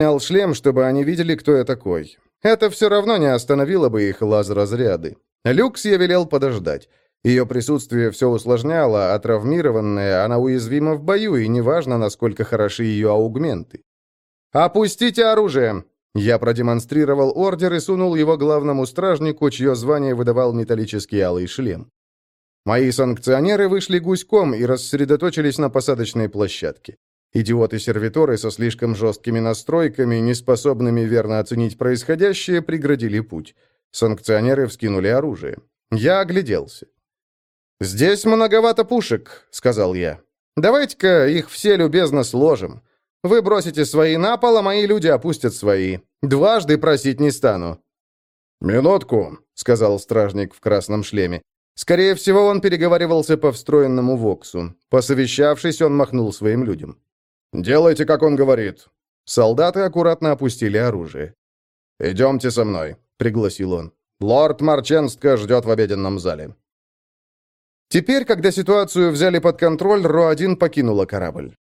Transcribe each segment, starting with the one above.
снял шлем, чтобы они видели, кто я такой. Это все равно не остановило бы их лазерозряды. Люкс я велел подождать. Ее присутствие все усложняло, а травмированная, она уязвима в бою, и неважно, насколько хороши ее аугменты. «Опустите оружие!» Я продемонстрировал ордер и сунул его главному стражнику, чье звание выдавал металлический алый шлем. Мои санкционеры вышли гуськом и рассредоточились на посадочной площадке. Идиоты-сервиторы со слишком жесткими настройками, неспособными верно оценить происходящее, преградили путь. Санкционеры вскинули оружие. Я огляделся. «Здесь многовато пушек», — сказал я. «Давайте-ка их все любезно сложим. Вы бросите свои на пол, а мои люди опустят свои. Дважды просить не стану». «Минутку», — сказал стражник в красном шлеме. Скорее всего, он переговаривался по встроенному воксу. Посовещавшись, он махнул своим людям. «Делайте, как он говорит». Солдаты аккуратно опустили оружие. «Идемте со мной», — пригласил он. «Лорд Марченстка ждет в обеденном зале». Теперь, когда ситуацию взяли под контроль, Ро-1 покинула корабль.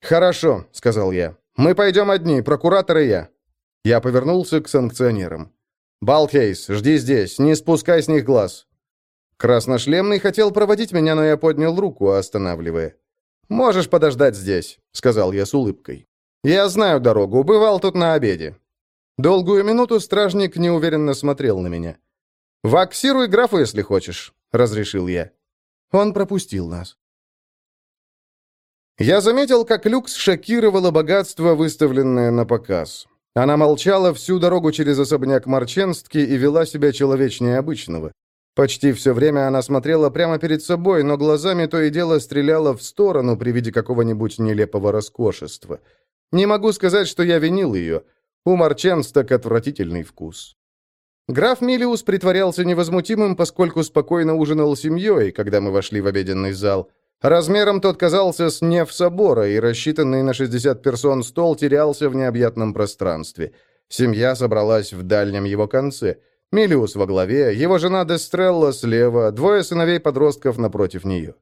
«Хорошо», — сказал я. «Мы пойдем одни, прокуратор и я». Я повернулся к санкционерам. «Балхейс, жди здесь, не спускай с них глаз». Красношлемный хотел проводить меня, но я поднял руку, останавливая. «Можешь подождать здесь», — сказал я с улыбкой. «Я знаю дорогу, бывал тут на обеде». Долгую минуту стражник неуверенно смотрел на меня. «Ваксируй графу, если хочешь», — разрешил я. Он пропустил нас. Я заметил, как Люкс шокировало богатство, выставленное на показ. Она молчала всю дорогу через особняк Марченстки и вела себя человечнее обычного. Почти все время она смотрела прямо перед собой, но глазами то и дело стреляла в сторону при виде какого-нибудь нелепого роскошества. Не могу сказать, что я винил ее. У Марченсток отвратительный вкус. Граф Милиус притворялся невозмутимым, поскольку спокойно ужинал семьей, когда мы вошли в обеденный зал. Размером тот казался с неф собора, и рассчитанный на 60 персон стол терялся в необъятном пространстве. Семья собралась в дальнем его конце. Милиус во главе, его жена Дестрелла слева, двое сыновей-подростков напротив нее.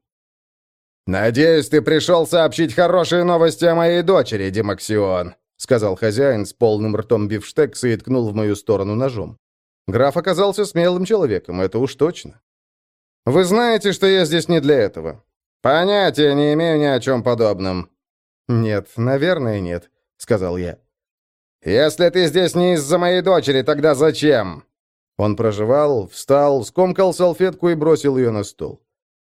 «Надеюсь, ты пришел сообщить хорошие новости о моей дочери, Демаксион», сказал хозяин с полным ртом бифштекса и ткнул в мою сторону ножом. Граф оказался смелым человеком, это уж точно. Вы знаете, что я здесь не для этого. Понятия не имею ни о чем подобном. Нет, наверное, нет, сказал я. Если ты здесь не из-за моей дочери, тогда зачем? Он проживал, встал, скомкал салфетку и бросил ее на стол.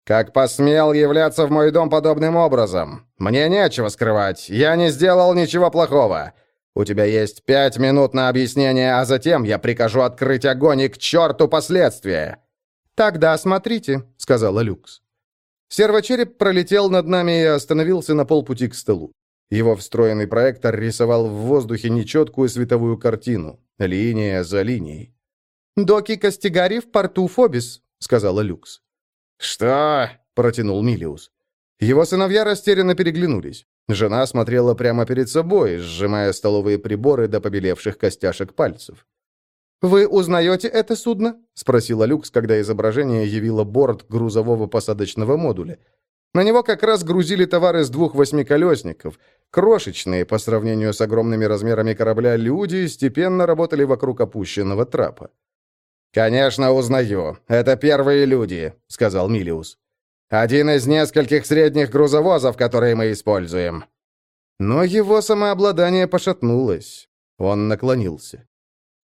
«Как посмел являться в мой дом подобным образом? Мне нечего скрывать, я не сделал ничего плохого. У тебя есть пять минут на объяснение, а затем я прикажу открыть огонь и к черту последствия!» «Тогда смотрите», — сказала Люкс. Сервочереп пролетел над нами и остановился на полпути к столу. Его встроенный проектор рисовал в воздухе нечеткую световую картину, линия за линией. «Доки Костегари в порту Фобис», — сказала Люкс. «Что?» — протянул Милиус. Его сыновья растерянно переглянулись. Жена смотрела прямо перед собой, сжимая столовые приборы до побелевших костяшек пальцев. «Вы узнаете это судно?» — спросила Люкс, когда изображение явило борт грузового посадочного модуля. На него как раз грузили товары с двух восьмиколесников. Крошечные, по сравнению с огромными размерами корабля, люди степенно работали вокруг опущенного трапа. «Конечно, узнаю. Это первые люди», — сказал Милиус. Один из нескольких средних грузовозов, которые мы используем». Но его самообладание пошатнулось. Он наклонился.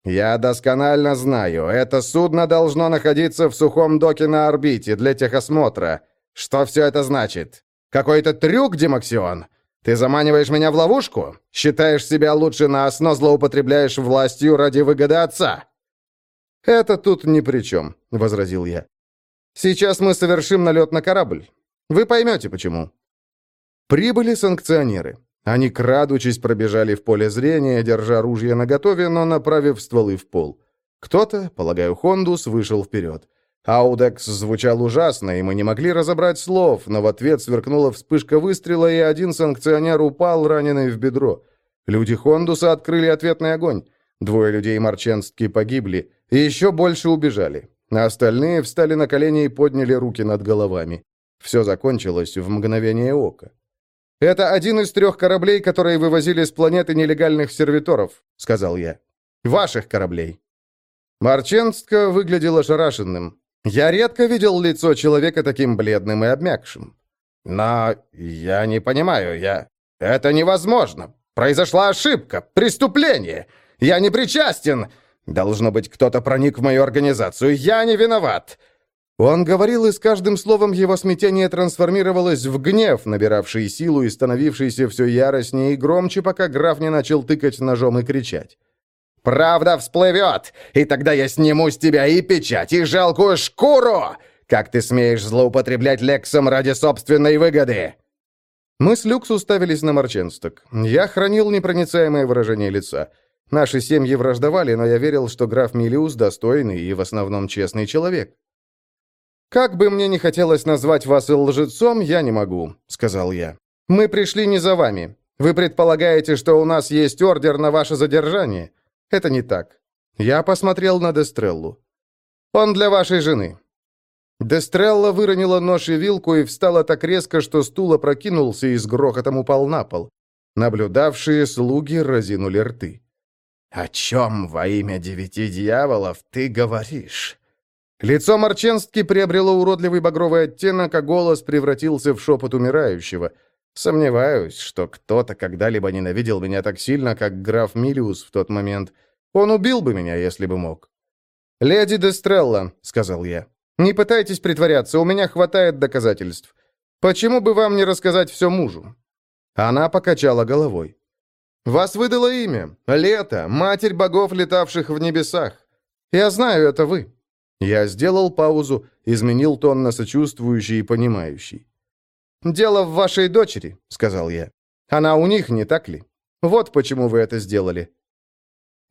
«Я досконально знаю, это судно должно находиться в сухом доке на орбите для техосмотра. Что все это значит? Какой-то трюк, Демаксион? Ты заманиваешь меня в ловушку? Считаешь себя лучше нас, но злоупотребляешь властью ради выгоды отца?» «Это тут ни при чем», — возразил я. Сейчас мы совершим налет на корабль. Вы поймете, почему». Прибыли санкционеры. Они, крадучись, пробежали в поле зрения, держа ружья наготове, но направив стволы в пол. Кто-то, полагаю, Хондус, вышел вперед. Аудекс звучал ужасно, и мы не могли разобрать слов, но в ответ сверкнула вспышка выстрела, и один санкционер упал, раненый в бедро. Люди Хондуса открыли ответный огонь. Двое людей Марченстки погибли, и еще больше убежали а остальные встали на колени и подняли руки над головами. Все закончилось в мгновение ока. Это один из трех кораблей, которые вывозили с планеты нелегальных сервиторов», — сказал я. «Ваших кораблей». Марченстка выглядел ошарашенным. Я редко видел лицо человека таким бледным и обмякшим. «Но я не понимаю, я... Это невозможно. Произошла ошибка, преступление. Я не причастен. Должно быть, кто-то проник в мою организацию. Я не виноват. Он говорил, и с каждым словом его смятение трансформировалось в гнев, набиравший силу и становившийся все яростнее и громче, пока граф не начал тыкать ножом и кричать. «Правда всплывет, и тогда я сниму с тебя и печать, и жалкую шкуру! Как ты смеешь злоупотреблять Лексом ради собственной выгоды?» Мы с Люкс уставились на Марченсток. Я хранил непроницаемое выражение лица. Наши семьи враждовали, но я верил, что граф Милиус достойный и в основном честный человек. «Как бы мне не хотелось назвать вас лжецом, я не могу», — сказал я. «Мы пришли не за вами. Вы предполагаете, что у нас есть ордер на ваше задержание. Это не так. Я посмотрел на Дестреллу. Он для вашей жены». Дестрелла выронила нож и вилку и встала так резко, что стул опрокинулся и с грохотом упал на пол. Наблюдавшие слуги разинули рты. «О чем во имя девяти дьяволов ты говоришь?» Лицо Марченски приобрело уродливый багровый оттенок, а голос превратился в шепот умирающего. Сомневаюсь, что кто-то когда-либо ненавидел меня так сильно, как граф Милиус в тот момент. Он убил бы меня, если бы мог. «Леди Дестрелла», — сказал я, — «не пытайтесь притворяться, у меня хватает доказательств. Почему бы вам не рассказать все мужу?» Она покачала головой. «Вас выдало имя. Лето, матерь богов, летавших в небесах. Я знаю, это вы. Я сделал паузу, изменил тон на сочувствующий и понимающий. «Дело в вашей дочери», — сказал я. «Она у них, не так ли? Вот почему вы это сделали».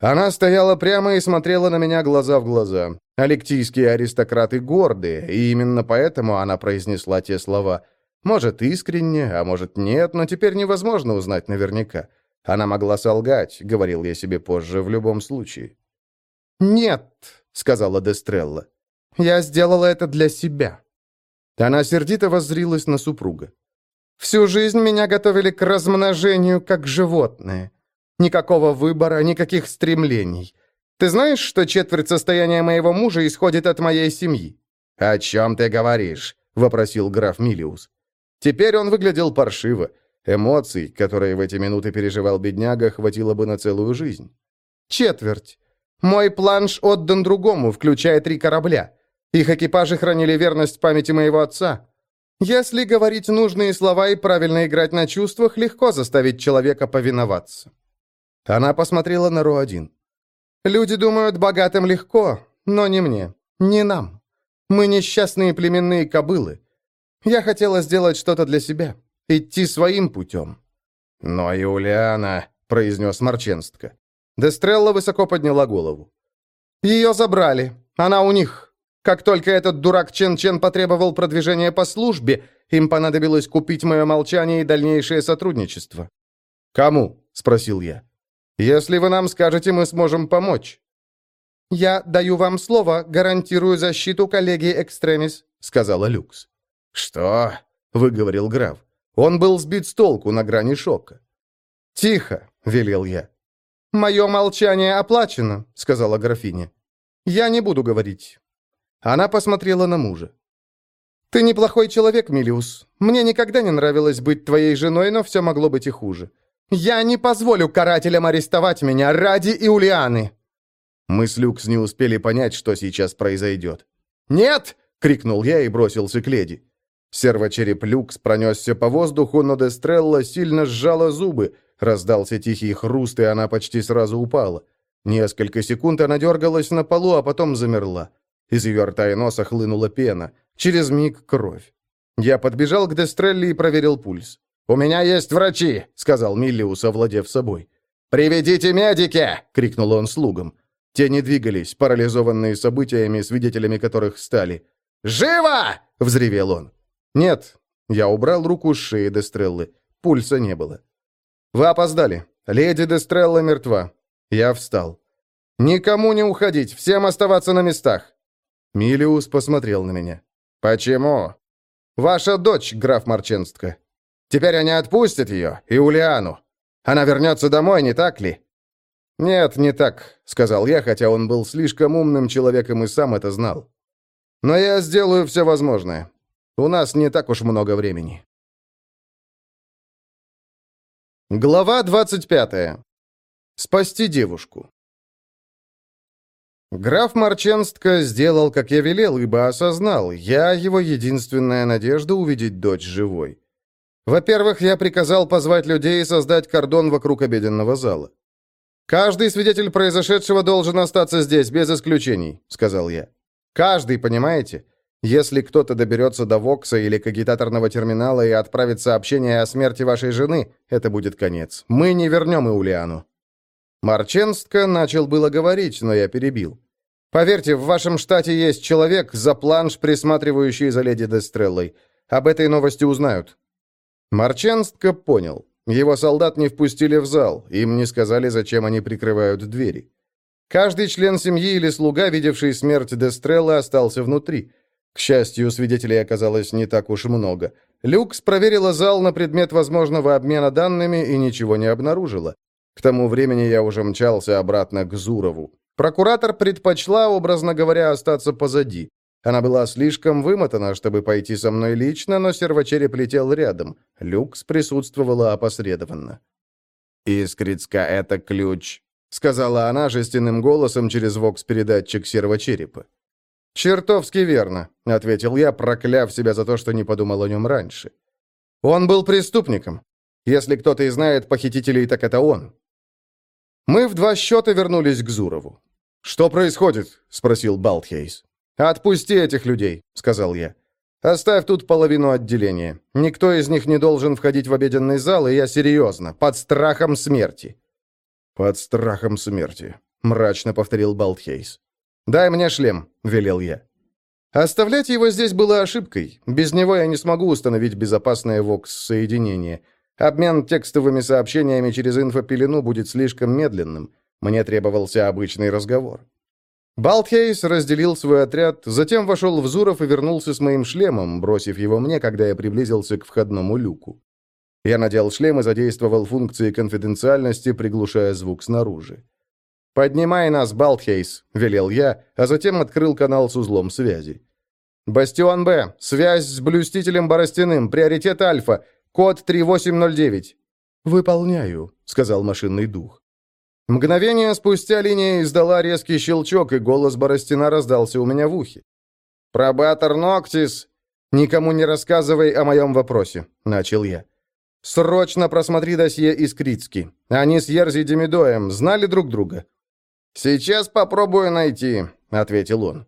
Она стояла прямо и смотрела на меня глаза в глаза. Алектийские аристократы гордые, и именно поэтому она произнесла те слова. Может, искренне, а может, нет, но теперь невозможно узнать наверняка. Она могла солгать, говорил я себе позже, в любом случае. «Нет», сказала Дестрелла. «Я сделала это для себя». Она сердито воззрилась на супруга. «Всю жизнь меня готовили к размножению, как животное. Никакого выбора, никаких стремлений. Ты знаешь, что четверть состояния моего мужа исходит от моей семьи?» «О чем ты говоришь?» — вопросил граф Милиус. Теперь он выглядел паршиво. Эмоций, которые в эти минуты переживал бедняга, хватило бы на целую жизнь. «Четверть. Мой планш отдан другому, включая три корабля. Их экипажи хранили верность памяти моего отца. Если говорить нужные слова и правильно играть на чувствах, легко заставить человека повиноваться. Она посмотрела на Ру-1. Люди думают, богатым легко, но не мне, не нам. Мы несчастные племенные кобылы. Я хотела сделать что-то для себя, идти своим путем. «Но Юлиана», — произнес Марченстка, Дестрелла высоко подняла голову. «Ее забрали. Она у них. Как только этот дурак Чен-Чен потребовал продвижения по службе, им понадобилось купить мое молчание и дальнейшее сотрудничество». «Кому?» — спросил я. «Если вы нам скажете, мы сможем помочь». «Я даю вам слово, гарантирую защиту коллеги Экстремис», — сказала Люкс. «Что?» — выговорил граф. Он был сбит с толку на грани шока. «Тихо», — велел я. «Мое молчание оплачено», — сказала графиня. «Я не буду говорить». Она посмотрела на мужа. «Ты неплохой человек, Милиус. Мне никогда не нравилось быть твоей женой, но все могло быть и хуже. Я не позволю карателям арестовать меня ради Иулианы!» Мы с Люкс не успели понять, что сейчас произойдет. «Нет!» — крикнул я и бросился к леди. Сервочереп Люкс пронесся по воздуху, но Дестрелла сильно сжала зубы, Раздался тихий хруст, и она почти сразу упала. Несколько секунд она дергалась на полу, а потом замерла. Из ее рта и носа хлынула пена. Через миг кровь. Я подбежал к Дестрелли и проверил пульс. «У меня есть врачи!» — сказал Миллиус, овладев собой. «Приведите медики!» — крикнул он слугам. Те не двигались, парализованные событиями, свидетелями которых стали. «Живо!» — взревел он. «Нет». Я убрал руку с шеи Дестреллы. Пульса не было. «Вы опоздали. Леди Дестрелла мертва». Я встал. «Никому не уходить, всем оставаться на местах». Милиус посмотрел на меня. «Почему?» «Ваша дочь, граф Марченстка». Теперь они отпустят ее, и Улиану. Она вернется домой, не так ли?» «Нет, не так», — сказал я, хотя он был слишком умным человеком и сам это знал. «Но я сделаю все возможное. У нас не так уж много времени». Глава 25. Спасти девушку. Граф Марченстко сделал, как я велел, ибо осознал, я его единственная надежда увидеть дочь живой. Во-первых, я приказал позвать людей и создать кордон вокруг обеденного зала. «Каждый свидетель произошедшего должен остаться здесь, без исключений», — сказал я. «Каждый, понимаете? Если кто-то доберется до Вокса или кагитаторного терминала и отправит сообщение о смерти вашей жены, это будет конец. Мы не вернем Иулиану». Марченстко начал было говорить, но я перебил. «Поверьте, в вашем штате есть человек, за планш, присматривающий за леди Дестреллой. Об этой новости узнают». Марченстко понял. Его солдат не впустили в зал, им не сказали, зачем они прикрывают двери. Каждый член семьи или слуга, видевший смерть Дестреллы, остался внутри. К счастью, свидетелей оказалось не так уж много. Люкс проверила зал на предмет возможного обмена данными и ничего не обнаружила. К тому времени я уже мчался обратно к Зурову. Прокуратор предпочла, образно говоря, остаться позади. Она была слишком вымотана, чтобы пойти со мной лично, но сервочереп летел рядом. Люкс присутствовала опосредованно. «Искрицка — это ключ», — сказала она жестяным голосом через вокс-передатчик сервочерепа. «Чертовски верно», — ответил я, прокляв себя за то, что не подумал о нем раньше. «Он был преступником. Если кто-то и знает похитителей, так это он». Мы в два счета вернулись к Зурову. «Что происходит?» — спросил Балтхейс. «Отпусти этих людей», — сказал я. «Оставь тут половину отделения. Никто из них не должен входить в обеденный зал, и я серьезно, под страхом смерти». «Под страхом смерти», — мрачно повторил Балтхейс. «Дай мне шлем», — велел я. Оставлять его здесь было ошибкой. Без него я не смогу установить безопасное ВОКС-соединение. Обмен текстовыми сообщениями через инфопелену будет слишком медленным. Мне требовался обычный разговор. Балтхейс разделил свой отряд, затем вошел в Зуров и вернулся с моим шлемом, бросив его мне, когда я приблизился к входному люку. Я надел шлем и задействовал функции конфиденциальности, приглушая звук снаружи. «Поднимай нас, Балтхейс», — велел я, а затем открыл канал с узлом связи. «Бастион Б, связь с блюстителем Боростяным, приоритет Альфа, код 3809». «Выполняю», — сказал машинный дух. Мгновение спустя линия издала резкий щелчок, и голос Боростина раздался у меня в ухе. «Пробатор Ноктис!» «Никому не рассказывай о моем вопросе», — начал я. «Срочно просмотри досье Искрицки. Они с Ерзи Демидоем знали друг друга?» «Сейчас попробую найти», — ответил он.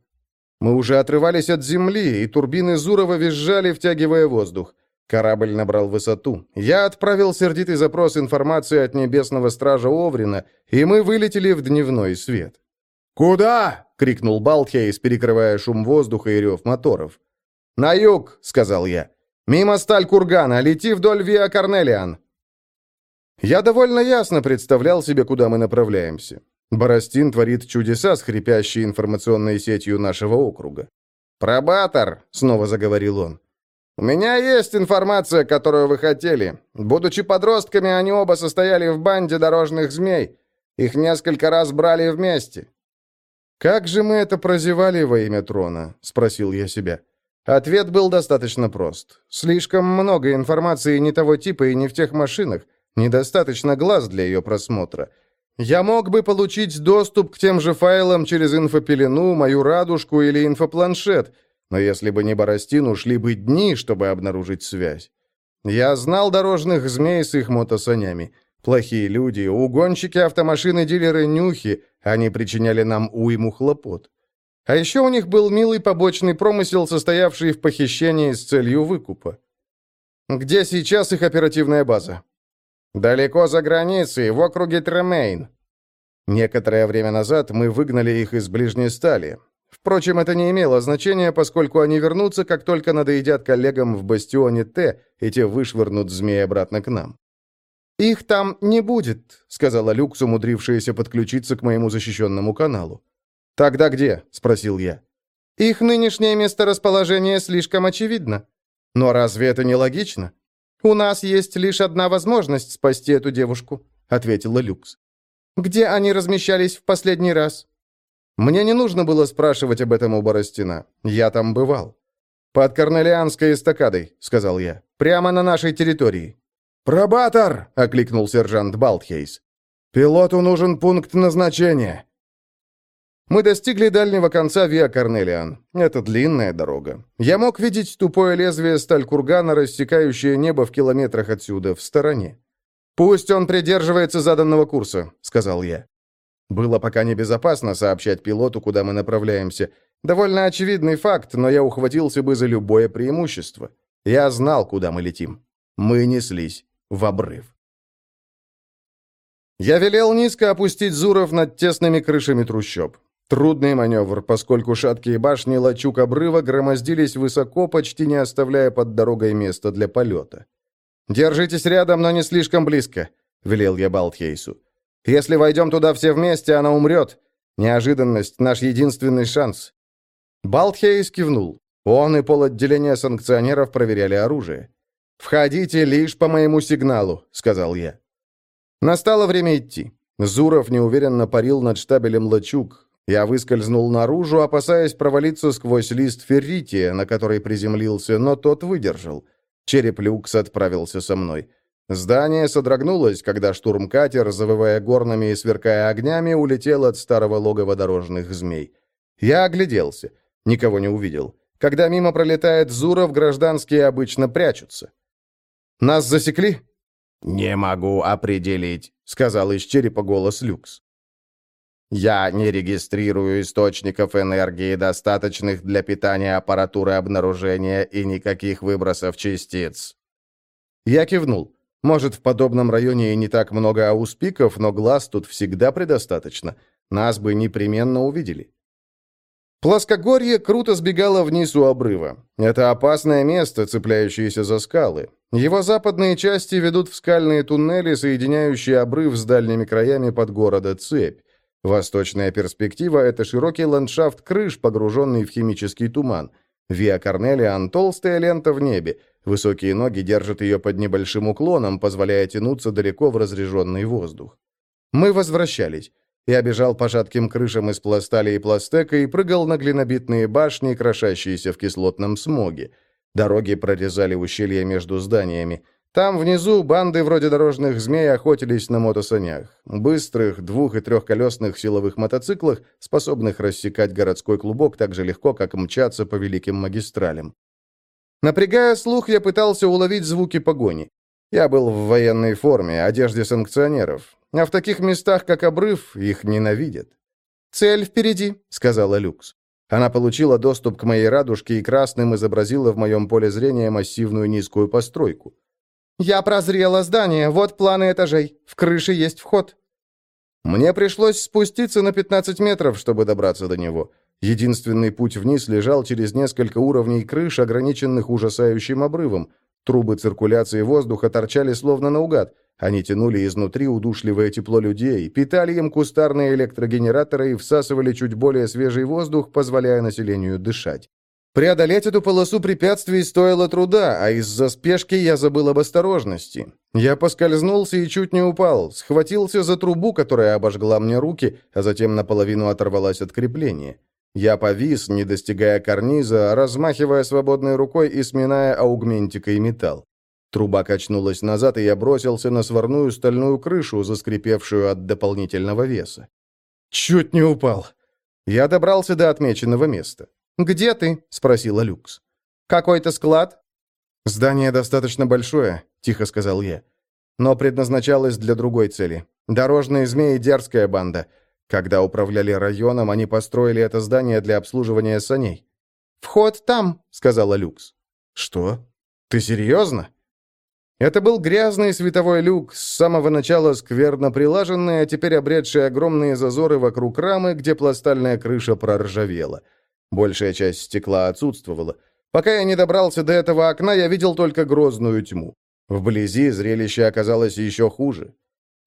Мы уже отрывались от земли, и турбины Зурова визжали, втягивая воздух. Корабль набрал высоту. Я отправил сердитый запрос информации от небесного стража Оврина, и мы вылетели в дневной свет. «Куда?» — крикнул Балтхейс, перекрывая шум воздуха и рев моторов. «На юг», — сказал я. «Мимо сталь кургана, лети вдоль Виа Корнелиан». Я довольно ясно представлял себе, куда мы направляемся. Боростин творит чудеса с хрипящей информационной сетью нашего округа. «Пробатор», — снова заговорил он, «У меня есть информация, которую вы хотели. Будучи подростками, они оба состояли в банде дорожных змей. Их несколько раз брали вместе». «Как же мы это прозевали во имя трона?» — спросил я себя. Ответ был достаточно прост. Слишком много информации не того типа и не в тех машинах. Недостаточно глаз для ее просмотра. Я мог бы получить доступ к тем же файлам через инфопелену, мою радужку или инфопланшет — но если бы не Боростин, ушли бы дни, чтобы обнаружить связь. Я знал дорожных змей с их мотосанями. Плохие люди, угонщики автомашины, дилеры нюхи, они причиняли нам уйму хлопот. А еще у них был милый побочный промысел, состоявший в похищении с целью выкупа. Где сейчас их оперативная база? Далеко за границей, в округе Тремейн. Некоторое время назад мы выгнали их из ближней стали. Впрочем, это не имело значения, поскольку они вернутся, как только надоедят коллегам в бастионе Т, и те вышвырнут змеи обратно к нам. «Их там не будет», — сказала Люкс, умудрившаяся подключиться к моему защищенному каналу. «Тогда где?» — спросил я. «Их нынешнее месторасположение слишком очевидно». «Но разве это не логично?» «У нас есть лишь одна возможность спасти эту девушку», — ответила Люкс. «Где они размещались в последний раз?» Мне не нужно было спрашивать об этом у Боростина. Я там бывал. «Под Корнелианской эстакадой», — сказал я. «Прямо на нашей территории». «Пробатор!» — окликнул сержант Балтхейс. «Пилоту нужен пункт назначения». Мы достигли дальнего конца Виа Корнелиан. Это длинная дорога. Я мог видеть тупое лезвие сталь-кургана, рассекающее небо в километрах отсюда, в стороне. «Пусть он придерживается заданного курса», — сказал я. Было пока небезопасно сообщать пилоту, куда мы направляемся. Довольно очевидный факт, но я ухватился бы за любое преимущество. Я знал, куда мы летим. Мы неслись в обрыв. Я велел низко опустить Зуров над тесными крышами трущоб. Трудный маневр, поскольку шаткие башни лачуг обрыва громоздились высоко, почти не оставляя под дорогой места для полета. «Держитесь рядом, но не слишком близко», — велел я Балтхейсу. «Если войдем туда все вместе, она умрет. Неожиданность — наш единственный шанс». Балтхейс кивнул. Он и полотделение санкционеров проверяли оружие. «Входите лишь по моему сигналу», — сказал я. Настало время идти. Зуров неуверенно парил над штабелем лачуг, я выскользнул наружу, опасаясь провалиться сквозь лист феррития, на который приземлился, но тот выдержал. Череп Люкс отправился со мной. Здание содрогнулось, когда штурмкатер, завывая горнами и сверкая огнями, улетел от старого логова дорожных змей. Я огляделся. Никого не увидел. Когда мимо пролетает Зуров, гражданские обычно прячутся. «Нас засекли?» «Не могу определить», — сказал из черепа голос Люкс. Я не регистрирую источников энергии, достаточных для питания аппаратуры обнаружения и никаких выбросов частиц. Я кивнул. Может, в подобном районе и не так много ауспиков, но глаз тут всегда предостаточно. Нас бы непременно увидели. Плоскогорье круто сбегало вниз у обрыва. Это опасное место, цепляющееся за скалы. Его западные части ведут в скальные туннели, соединяющие обрыв с дальними краями под города Цепь. Восточная перспектива – это широкий ландшафт крыш, погруженный в химический туман. Виа Корнелиан – толстая лента в небе. Высокие ноги держат ее под небольшим уклоном, позволяя тянуться далеко в разреженный воздух. Мы возвращались. Я бежал по шатким крышам из пластали и пластека и прыгал на глинобитные башни, крошащиеся в кислотном смоге. Дороги прорезали ущелья между зданиями. Там внизу банды вроде дорожных змей охотились на мотосанях. Быстрых двух- и трехколесных силовых мотоциклах, способных рассекать городской клубок так же легко, как мчаться по великим магистралям. Напрягая слух, я пытался уловить звуки погони. Я был в военной форме, одежде санкционеров. А в таких местах, как обрыв, их ненавидят. «Цель впереди», — сказала Люкс. Она получила доступ к моей радужке и красным изобразила в моем поле зрения массивную низкую постройку. «Я прозрела здание, вот планы этажей. В крыше есть вход». Мне пришлось спуститься на 15 метров, чтобы добраться до него. Единственный путь вниз лежал через несколько уровней крыш, ограниченных ужасающим обрывом. Трубы циркуляции воздуха торчали словно наугад. Они тянули изнутри удушливое тепло людей, питали им кустарные электрогенераторы и всасывали чуть более свежий воздух, позволяя населению дышать. Преодолеть эту полосу препятствий стоило труда, а из-за спешки я забыл об осторожности. Я поскользнулся и чуть не упал, схватился за трубу, которая обожгла мне руки, а затем наполовину оторвалась от крепления. Я повис, не достигая карниза, размахивая свободной рукой и сминая аугментикой металл. Труба качнулась назад, и я бросился на сварную стальную крышу, заскрипевшую от дополнительного веса. Чуть не упал. Я добрался до отмеченного места. «Где ты?» — спросила Люкс. «Какой-то склад?» «Здание достаточно большое», — тихо сказал я. «Но предназначалось для другой цели. Дорожные змеи — дерзкая банда. Когда управляли районом, они построили это здание для обслуживания саней». «Вход там», — сказала Люкс. «Что? Ты серьезно?» Это был грязный световой люк, с самого начала скверно прилаженный, а теперь обретший огромные зазоры вокруг рамы, где пластальная крыша проржавела. Большая часть стекла отсутствовала. Пока я не добрался до этого окна, я видел только грозную тьму. Вблизи зрелище оказалось еще хуже.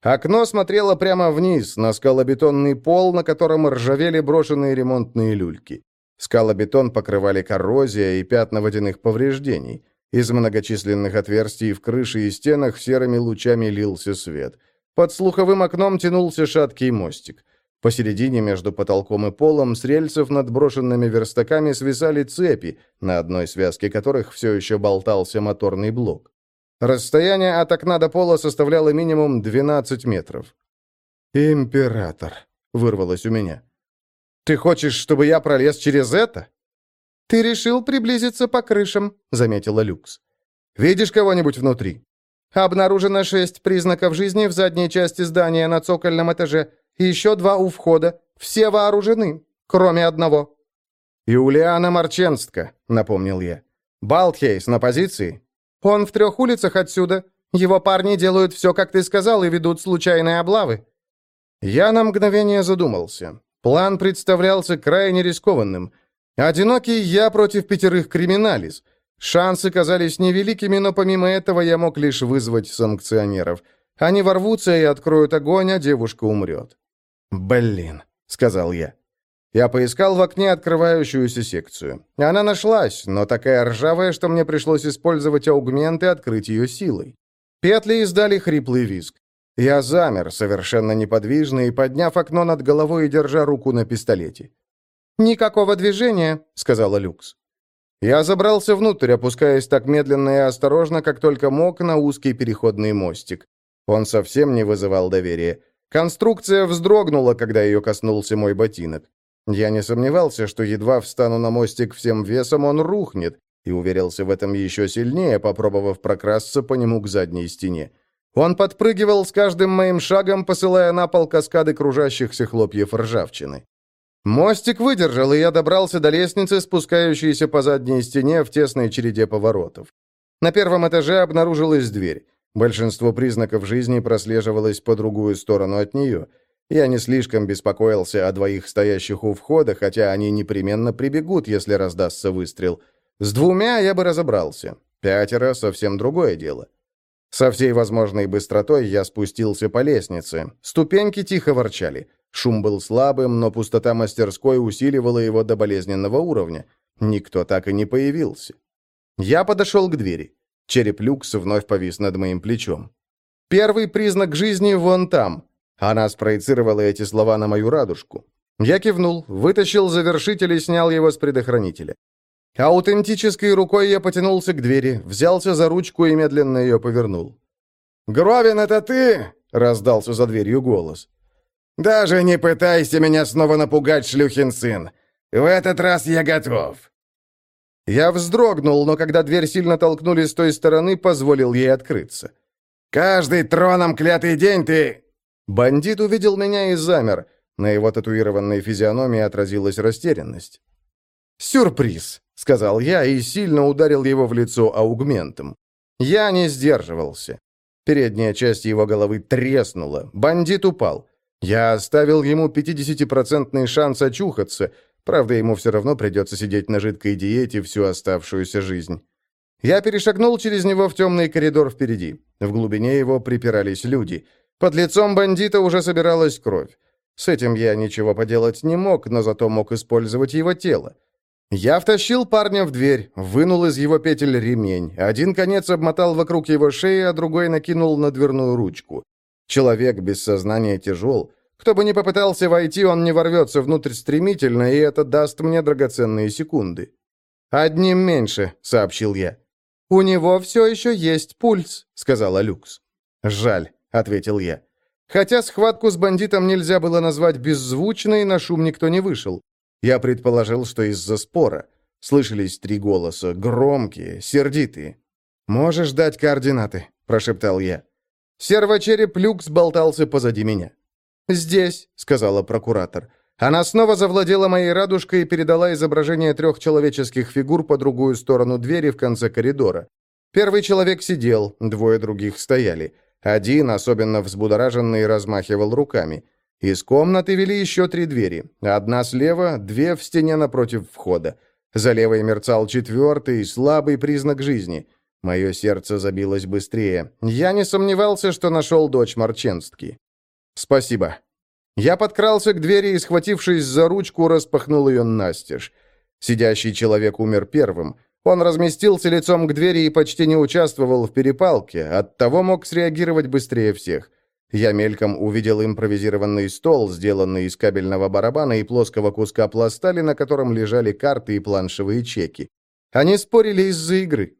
Окно смотрело прямо вниз, на скалобетонный пол, на котором ржавели брошенные ремонтные люльки. Скалобетон покрывали коррозия и пятна водяных повреждений. Из многочисленных отверстий в крыше и стенах серыми лучами лился свет. Под слуховым окном тянулся шаткий мостик. Посередине между потолком и полом с рельсов над брошенными верстаками свисали цепи, на одной связке которых все еще болтался моторный блок. Расстояние от окна до пола составляло минимум 12 метров. «Император», — вырвалось у меня. «Ты хочешь, чтобы я пролез через это?» «Ты решил приблизиться по крышам», — заметила Люкс. «Видишь кого-нибудь внутри?» «Обнаружено шесть признаков жизни в задней части здания на цокольном этаже. Еще два у входа. Все вооружены, кроме одного». «Юлиана Марченстка», — напомнил я. «Балтхейс на позиции?» «Он в трех улицах отсюда. Его парни делают все, как ты сказал, и ведут случайные облавы». Я на мгновение задумался. План представлялся крайне рискованным — Одинокий я против пятерых криминалис. Шансы казались невеликими, но помимо этого я мог лишь вызвать санкционеров. Они ворвутся и откроют огонь, а девушка умрет. «Блин», — сказал я. Я поискал в окне открывающуюся секцию. Она нашлась, но такая ржавая, что мне пришлось использовать аугмент и открыть ее силой. Петли издали хриплый визг. Я замер, совершенно неподвижно, и подняв окно над головой и держа руку на пистолете. «Никакого движения», — сказала Люкс. Я забрался внутрь, опускаясь так медленно и осторожно, как только мог, на узкий переходный мостик. Он совсем не вызывал доверия. Конструкция вздрогнула, когда ее коснулся мой ботинок. Я не сомневался, что едва встану на мостик всем весом, он рухнет, и уверился в этом еще сильнее, попробовав прокрасться по нему к задней стене. Он подпрыгивал с каждым моим шагом, посылая на пол каскады кружащихся хлопьев ржавчины. Мостик выдержал, и я добрался до лестницы, спускающейся по задней стене в тесной череде поворотов. На первом этаже обнаружилась дверь. Большинство признаков жизни прослеживалось по другую сторону от нее. Я не слишком беспокоился о двоих стоящих у входа, хотя они непременно прибегут, если раздастся выстрел. С двумя я бы разобрался. Пятеро — совсем другое дело. Со всей возможной быстротой я спустился по лестнице. Ступеньки тихо ворчали. Шум был слабым, но пустота мастерской усиливала его до болезненного уровня. Никто так и не появился. Я подошел к двери. Череп люкс вновь повис над моим плечом. «Первый признак жизни вон там». Она спроецировала эти слова на мою радужку. Я кивнул, вытащил завершитель и снял его с предохранителя. Аутентической рукой я потянулся к двери, взялся за ручку и медленно ее повернул. «Гровин, это ты?» — раздался за дверью голос. «Даже не пытайся меня снова напугать, шлюхин сын. В этот раз я готов». Я вздрогнул, но когда дверь сильно толкнули с той стороны, позволил ей открыться. «Каждый троном клятый день ты...» Бандит увидел меня и замер. На его татуированной физиономии отразилась растерянность. «Сюрприз», — сказал я и сильно ударил его в лицо аугментом. Я не сдерживался. Передняя часть его головы треснула. Бандит упал. Я оставил ему 50-процентный шанс очухаться, правда, ему все равно придется сидеть на жидкой диете всю оставшуюся жизнь. Я перешагнул через него в темный коридор впереди. В глубине его припирались люди. Под лицом бандита уже собиралась кровь. С этим я ничего поделать не мог, но зато мог использовать его тело. Я втащил парня в дверь, вынул из его петель ремень. Один конец обмотал вокруг его шеи, а другой накинул на дверную ручку. Человек без сознания тяжел. Кто бы ни попытался войти, он не ворвется внутрь стремительно, и это даст мне драгоценные секунды. «Одним меньше», — сообщил я. «У него все еще есть пульс», — сказала Люкс. «Жаль», — ответил я. Хотя схватку с бандитом нельзя было назвать беззвучной, на шум никто не вышел. Я предположил, что из-за спора. Слышались три голоса, громкие, сердитые. «Можешь дать координаты», — прошептал я. Сервочереп Люкс болтался позади меня. «Здесь», — сказала прокуратор. Она снова завладела моей радужкой и передала изображение трех человеческих фигур по другую сторону двери в конце коридора. Первый человек сидел, двое других стояли. Один, особенно взбудораженный, размахивал руками. Из комнаты вели еще три двери. Одна слева, две в стене напротив входа. За левой мерцал четвертый, слабый признак жизни — Мое сердце забилось быстрее. Я не сомневался, что нашел дочь Марченстки. «Спасибо». Я подкрался к двери и, схватившись за ручку, распахнул ее настежь. Сидящий человек умер первым. Он разместился лицом к двери и почти не участвовал в перепалке, оттого мог среагировать быстрее всех. Я мельком увидел импровизированный стол, сделанный из кабельного барабана и плоского куска пластали, на котором лежали карты и планшевые чеки. Они спорили из-за игры.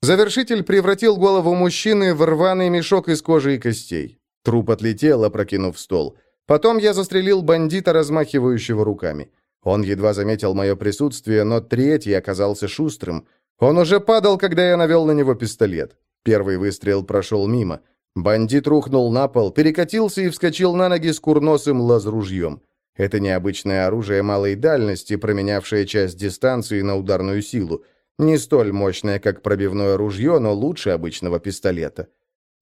Завершитель превратил голову мужчины в рваный мешок из кожи и костей. Труп отлетел, опрокинув стол. Потом я застрелил бандита, размахивающего руками. Он едва заметил мое присутствие, но третий оказался шустрым. Он уже падал, когда я навел на него пистолет. Первый выстрел прошел мимо. Бандит рухнул на пол, перекатился и вскочил на ноги с курносым лаз-ружьем. Это необычное оружие малой дальности, променявшее часть дистанции на ударную силу. Не столь мощное, как пробивное ружье, но лучше обычного пистолета.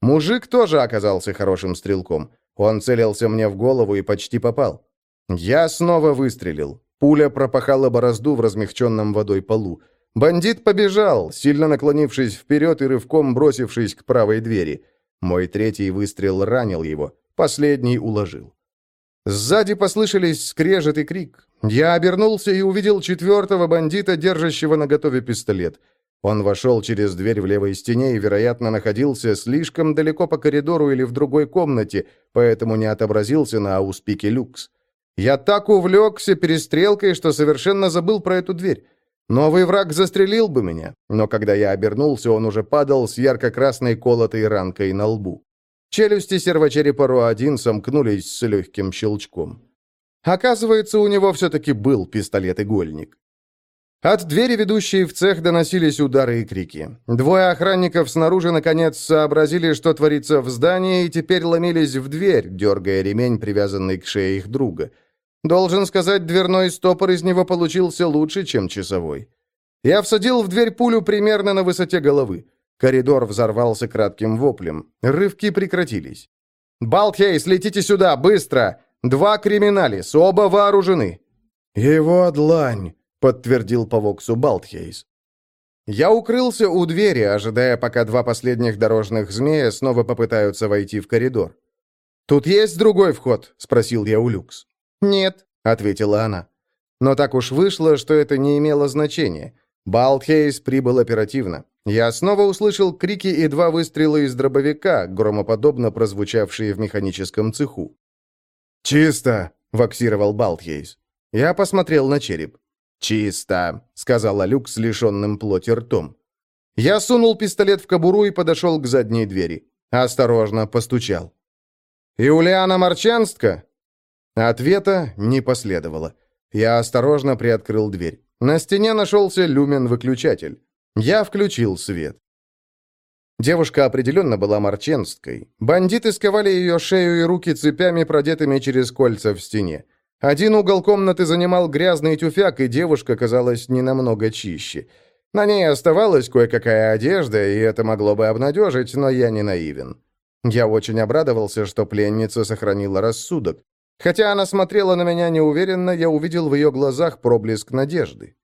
Мужик тоже оказался хорошим стрелком. Он целился мне в голову и почти попал. Я снова выстрелил. Пуля пропахала борозду в размягченном водой полу. Бандит побежал, сильно наклонившись вперед и рывком бросившись к правой двери. Мой третий выстрел ранил его, последний уложил. Сзади послышались скрежет и крик. Я обернулся и увидел четвертого бандита, держащего наготове пистолет. Он вошел через дверь в левой стене и, вероятно, находился слишком далеко по коридору или в другой комнате, поэтому не отобразился на ауспике люкс. Я так увлекся перестрелкой, что совершенно забыл про эту дверь. Новый враг застрелил бы меня, но когда я обернулся, он уже падал с ярко-красной колотой ранкой на лбу. Челюсти сервочерепа Ро-1 сомкнулись с легким щелчком. Оказывается, у него все-таки был пистолет-игольник. От двери, ведущей в цех, доносились удары и крики. Двое охранников снаружи, наконец, сообразили, что творится в здании, и теперь ломились в дверь, дергая ремень, привязанный к шее их друга. Должен сказать, дверной стопор из него получился лучше, чем часовой. Я всадил в дверь пулю примерно на высоте головы. Коридор взорвался кратким воплем. Рывки прекратились. «Балтхейс, летите сюда, быстро! Два криминалис, оба вооружены!» «Его длань», — подтвердил по Воксу Балтхейс. Я укрылся у двери, ожидая, пока два последних дорожных змея снова попытаются войти в коридор. «Тут есть другой вход?» — спросил я у Люкс. «Нет», — ответила она. Но так уж вышло, что это не имело значения. Балтхейс прибыл оперативно. Я снова услышал крики и два выстрела из дробовика, громоподобно прозвучавшие в механическом цеху. «Чисто!» — ваксировал Балтхейс. Я посмотрел на череп. «Чисто!» — сказала Люк с лишенным плоти ртом. Я сунул пистолет в кобуру и подошел к задней двери. Осторожно постучал. «Юлиана Марчанстка?» Ответа не последовало. Я осторожно приоткрыл дверь. На стене нашелся люмен-выключатель. Я включил свет. Девушка определенно была марченской. Бандиты сковали ее шею и руки цепями, продетыми через кольца в стене. Один угол комнаты занимал грязный тюфяк, и девушка казалась не намного чище. На ней оставалась кое-какая одежда, и это могло бы обнадежить, но я не наивен. Я очень обрадовался, что пленница сохранила рассудок. Хотя она смотрела на меня неуверенно, я увидел в ее глазах проблеск надежды.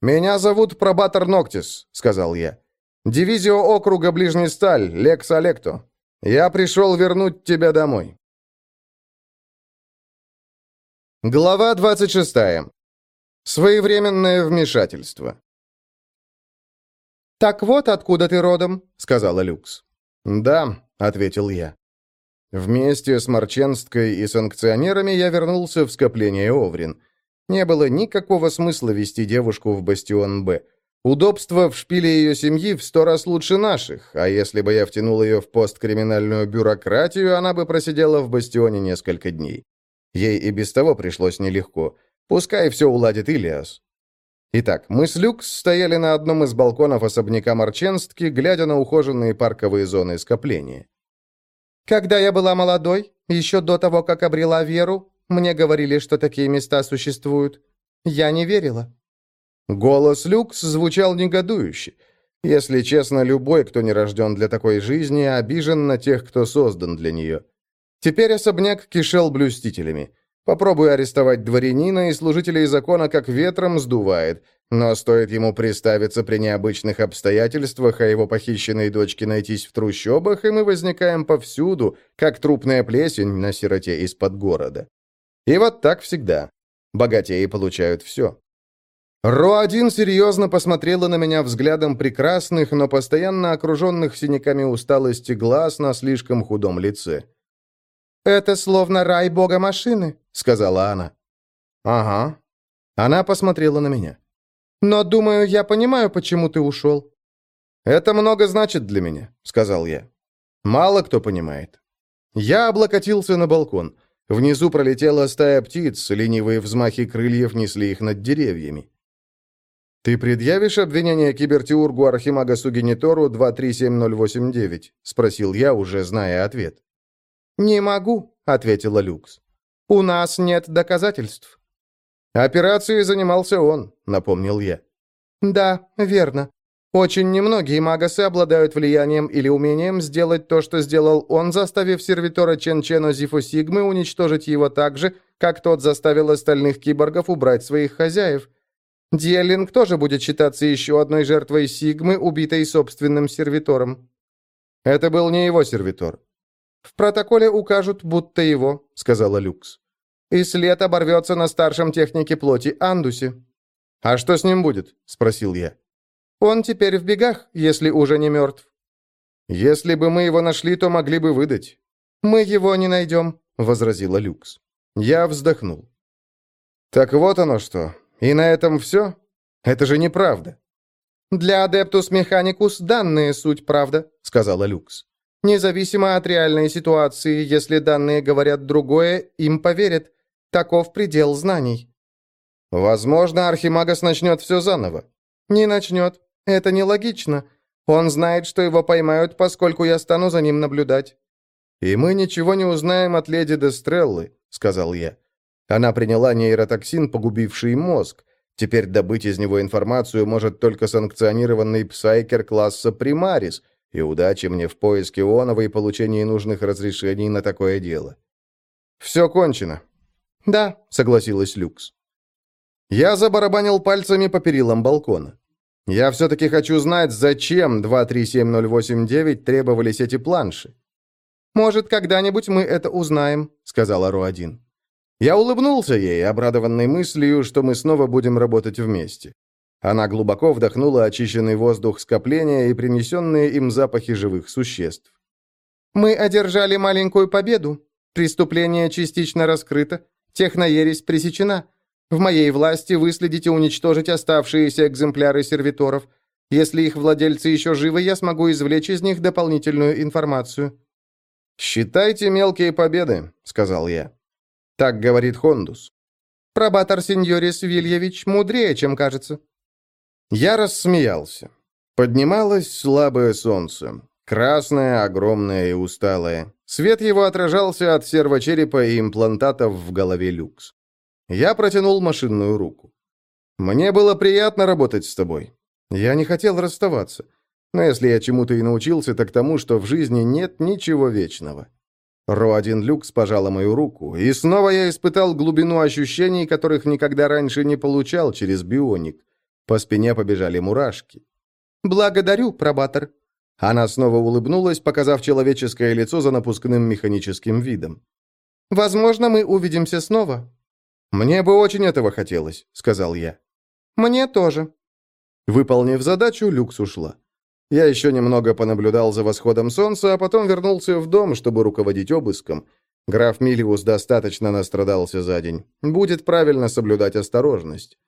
«Меня зовут Пробатор Ноктис», — сказал я. «Дивизия округа Ближний Сталь, Лекс Олекто. Я пришел вернуть тебя домой». Глава 26. Своевременное вмешательство. «Так вот откуда ты родом», — сказала Люкс. «Да», — ответил я. Вместе с Марченской и санкционерами я вернулся в скопление Оврин. Не было никакого смысла вести девушку в бастион «Б». Удобство в шпиле ее семьи в сто раз лучше наших, а если бы я втянул ее в посткриминальную бюрократию, она бы просидела в бастионе несколько дней. Ей и без того пришлось нелегко. Пускай все уладит Илиас. Итак, мы с Люкс стояли на одном из балконов особняка Марченстки, глядя на ухоженные парковые зоны скопления. Когда я была молодой, еще до того, как обрела веру, мне говорили, что такие места существуют. Я не верила». Голос Люкс звучал негодующе. Если честно, любой, кто не рожден для такой жизни, обижен на тех, кто создан для нее. Теперь особняк кишел блюстителями. Попробуй арестовать дворянина, и служителей закона как ветром сдувает. Но стоит ему приставиться при необычных обстоятельствах, а его похищенной дочке найтись в трущобах, и мы возникаем повсюду, как трупная плесень на сироте из-под города. И вот так всегда. Богатеи получают все. Ро-1 серьезно посмотрела на меня взглядом прекрасных, но постоянно окруженных синяками усталости глаз на слишком худом лице. «Это словно рай бога машины», — сказала она. «Ага». Она посмотрела на меня. «Но, думаю, я понимаю, почему ты ушел». «Это много значит для меня», — сказал я. «Мало кто понимает». Я облокотился на балкон. Внизу пролетела стая птиц, ленивые взмахи крыльев несли их над деревьями. «Ты предъявишь обвинение кибертиургу Архимагасу Генитору 237089?» — спросил я, уже зная ответ. «Не могу», — ответила Люкс. «У нас нет доказательств». «Операцией занимался он», — напомнил я. «Да, верно. Очень немногие магасы обладают влиянием или умением сделать то, что сделал он, заставив сервитора Чен-Чена Зифу Сигмы уничтожить его так же, как тот заставил остальных киборгов убрать своих хозяев. Диэлинг тоже будет считаться еще одной жертвой Сигмы, убитой собственным сервитором. Это был не его сервитор. В протоколе укажут, будто его, сказала Люкс. И след оборвется на старшем технике плоти Андусе. А что с ним будет? Спросил я. Он теперь в бегах, если уже не мертв. Если бы мы его нашли, то могли бы выдать. Мы его не найдем, возразила Люкс. Я вздохнул. Так вот оно что. И на этом все? Это же неправда. «Для Адептус Механикус данные суть правда», — сказала Люкс. «Независимо от реальной ситуации, если данные говорят другое, им поверят. Таков предел знаний». «Возможно, Архимагас начнет все заново». «Не начнет. Это нелогично. Он знает, что его поймают, поскольку я стану за ним наблюдать». «И мы ничего не узнаем от леди Дестреллы», — сказал я. Она приняла нейротоксин, погубивший мозг. Теперь добыть из него информацию может только санкционированный псайкер класса Примарис, и удачи мне в поиске Онова и получении нужных разрешений на такое дело. «Все кончено». «Да», — согласилась Люкс. Я забарабанил пальцами по перилам балкона. Я все-таки хочу знать, зачем 237089 требовались эти планши. «Может, когда-нибудь мы это узнаем», — сказала Ру-1. Я улыбнулся ей, обрадованной мыслью, что мы снова будем работать вместе. Она глубоко вдохнула очищенный воздух скопления и принесенные им запахи живых существ. «Мы одержали маленькую победу. Преступление частично раскрыто. Техноересь пресечена. В моей власти выследить и уничтожить оставшиеся экземпляры сервиторов. Если их владельцы еще живы, я смогу извлечь из них дополнительную информацию». «Считайте мелкие победы», — сказал я. Так говорит Хондус. Пробатор сеньорис Вильевич мудрее, чем кажется. Я рассмеялся. Поднималось слабое солнце. Красное, огромное и усталое. Свет его отражался от сервочерепа и имплантатов в голове люкс. Я протянул машинную руку. «Мне было приятно работать с тобой. Я не хотел расставаться. Но если я чему-то и научился, так тому, что в жизни нет ничего вечного. Ро-1 Люкс пожала мою руку, и снова я испытал глубину ощущений, которых никогда раньше не получал через бионик. По спине побежали мурашки. «Благодарю, пробатор». Она снова улыбнулась, показав человеческое лицо за напускным механическим видом. «Возможно, мы увидимся снова». «Мне бы очень этого хотелось», — сказал я. «Мне тоже». Выполнив задачу, Люкс ушла. Я еще немного понаблюдал за восходом солнца, а потом вернулся в дом, чтобы руководить обыском. Граф Милиус достаточно настрадался за день. Будет правильно соблюдать осторожность.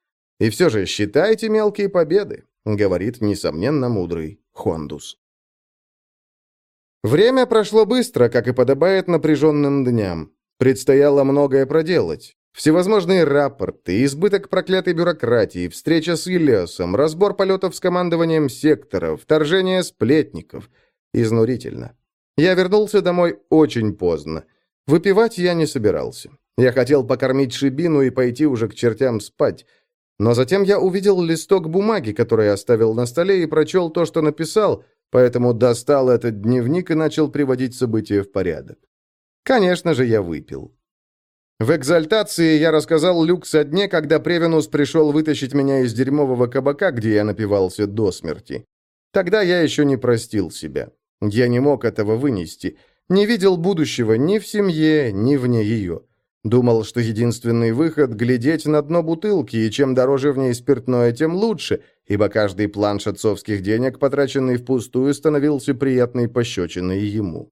И все же считайте мелкие победы, говорит, несомненно, мудрый Хондус. Время прошло быстро, как и подобает напряженным дням. Предстояло многое проделать. Всевозможные рапорты, избыток проклятой бюрократии, встреча с Ильясом, разбор полетов с командованием секторов, вторжение сплетников. Изнурительно. Я вернулся домой очень поздно. Выпивать я не собирался. Я хотел покормить Шибину и пойти уже к чертям спать. Но затем я увидел листок бумаги, который оставил на столе, и прочел то, что написал, поэтому достал этот дневник и начал приводить события в порядок. Конечно же, я выпил. В экзальтации я рассказал Люкс о дне, когда Превенус пришел вытащить меня из дерьмового кабака, где я напивался до смерти. Тогда я еще не простил себя. Я не мог этого вынести. Не видел будущего ни в семье, ни вне ее. Думал, что единственный выход — глядеть на дно бутылки, и чем дороже в ней спиртное, тем лучше, ибо каждый планш отцовских денег, потраченный впустую, становился приятной пощечиной ему.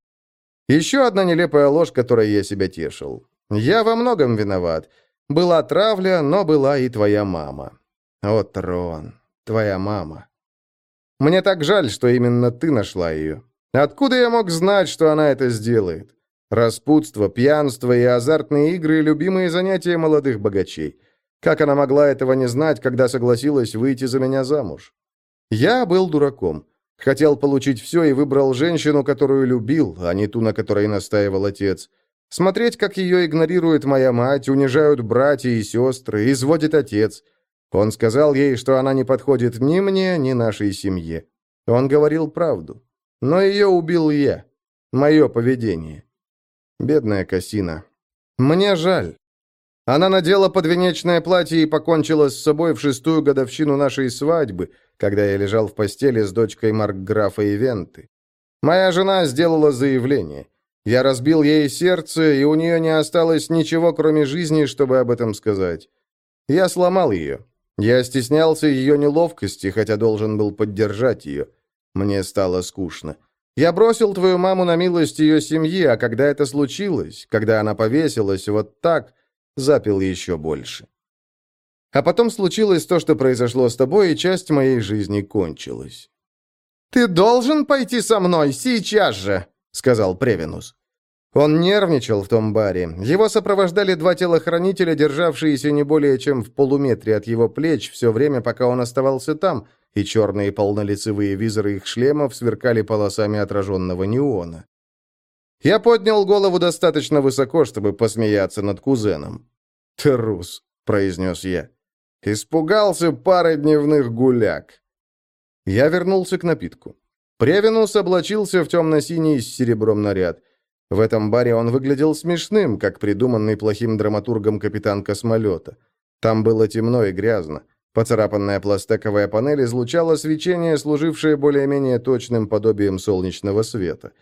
Еще одна нелепая ложь, которой я себя тешил. Я во многом виноват. Была травля, но была и твоя мама. О, Трон, твоя мама. Мне так жаль, что именно ты нашла ее. Откуда я мог знать, что она это сделает? Распутство, пьянство и азартные игры – любимые занятия молодых богачей. Как она могла этого не знать, когда согласилась выйти за меня замуж? Я был дураком. Хотел получить все и выбрал женщину, которую любил, а не ту, на которой настаивал отец. Смотреть, как ее игнорирует моя мать, унижают братья и сестры, изводит отец. Он сказал ей, что она не подходит ни мне, ни нашей семье. Он говорил правду. Но ее убил я. Мое поведение. Бедная Касина. Мне жаль. Она надела подвенечное платье и покончила с собой в шестую годовщину нашей свадьбы, когда я лежал в постели с дочкой Маркграфа и Венты. Моя жена сделала заявление. Я разбил ей сердце, и у нее не осталось ничего, кроме жизни, чтобы об этом сказать. Я сломал ее. Я стеснялся ее неловкости, хотя должен был поддержать ее. Мне стало скучно. Я бросил твою маму на милость ее семьи, а когда это случилось, когда она повесилась вот так, запил еще больше. А потом случилось то, что произошло с тобой, и часть моей жизни кончилась. «Ты должен пойти со мной сейчас же!» — сказал Превенус. Он нервничал в том баре. Его сопровождали два телохранителя, державшиеся не более чем в полуметре от его плеч все время, пока он оставался там — и черные полнолицевые визоры их шлемов сверкали полосами отраженного неона. Я поднял голову достаточно высоко, чтобы посмеяться над кузеном. «Трус», — произнес я. «Испугался пары дневных гуляк». Я вернулся к напитку. Превенус облачился в темно-синий с серебром наряд. В этом баре он выглядел смешным, как придуманный плохим драматургом капитан космолета. Там было темно и грязно. Поцарапанная пластековая панель излучала свечение, служившее более-менее точным подобием солнечного света.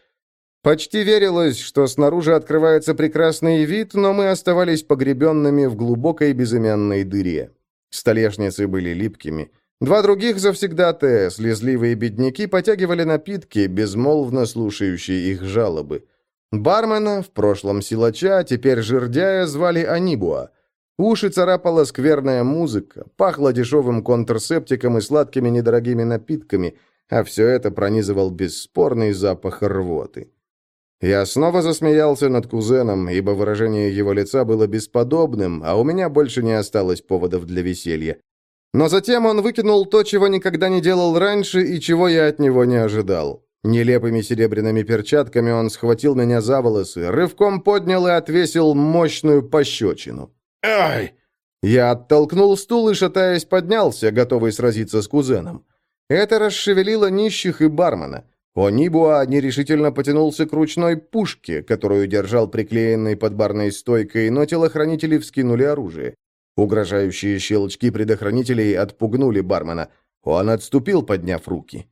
Почти верилось, что снаружи открывается прекрасный вид, но мы оставались погребенными в глубокой безымянной дыре. Столешницы были липкими. Два других завсегдатая, слезливые бедняки, потягивали напитки, безмолвно слушающие их жалобы. Бармена, в прошлом силача, теперь жердяя, звали Анибуа. Уши царапала скверная музыка, пахло дешевым контрсептиком и сладкими недорогими напитками, а все это пронизывал бесспорный запах рвоты. Я снова засмеялся над кузеном, ибо выражение его лица было бесподобным, а у меня больше не осталось поводов для веселья. Но затем он выкинул то, чего никогда не делал раньше и чего я от него не ожидал. Нелепыми серебряными перчатками он схватил меня за волосы, рывком поднял и отвесил мощную пощечину. «Ай!» Я оттолкнул стул и, шатаясь, поднялся, готовый сразиться с кузеном. Это расшевелило нищих и бармена. Онибуа нерешительно потянулся к ручной пушке, которую держал приклеенной под барной стойкой, но телохранители вскинули оружие. Угрожающие щелчки предохранителей отпугнули бармена. Он отступил, подняв руки.